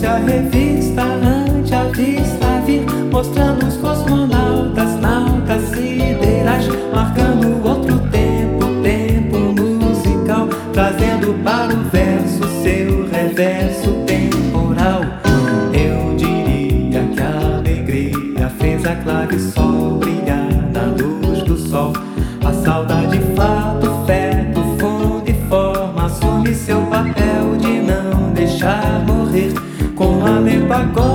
fosse a revista ante a vista vir mostrando os cosmonautas, nautas siderais, marcando outro tempo, tempo musical, trazendo para o verso seu reverso temporal. Eu diria que a alegria fez a clave sol a limpa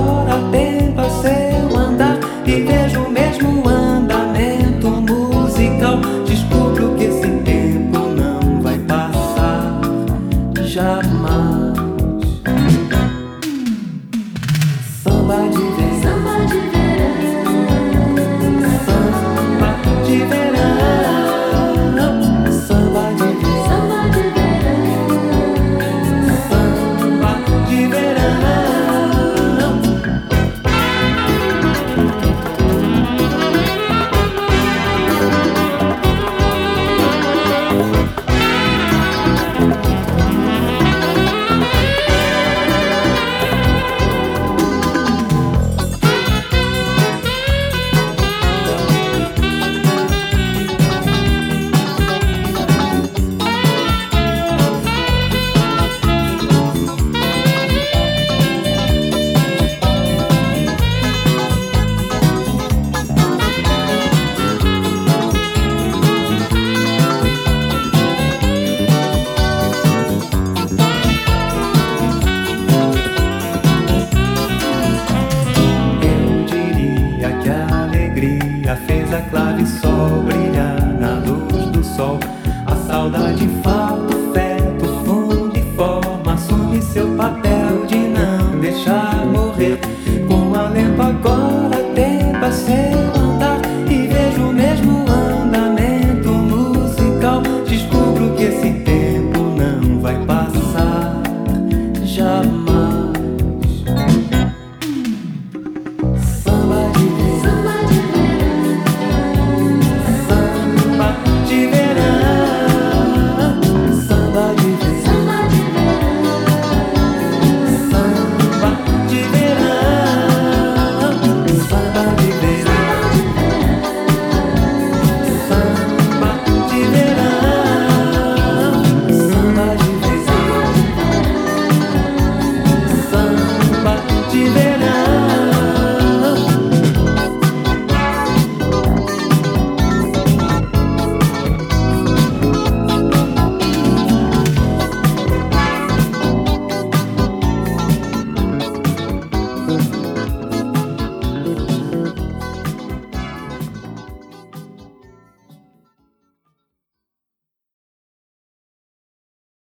alegria fez a clave sol brilhar na luz do sol. A saudade fato,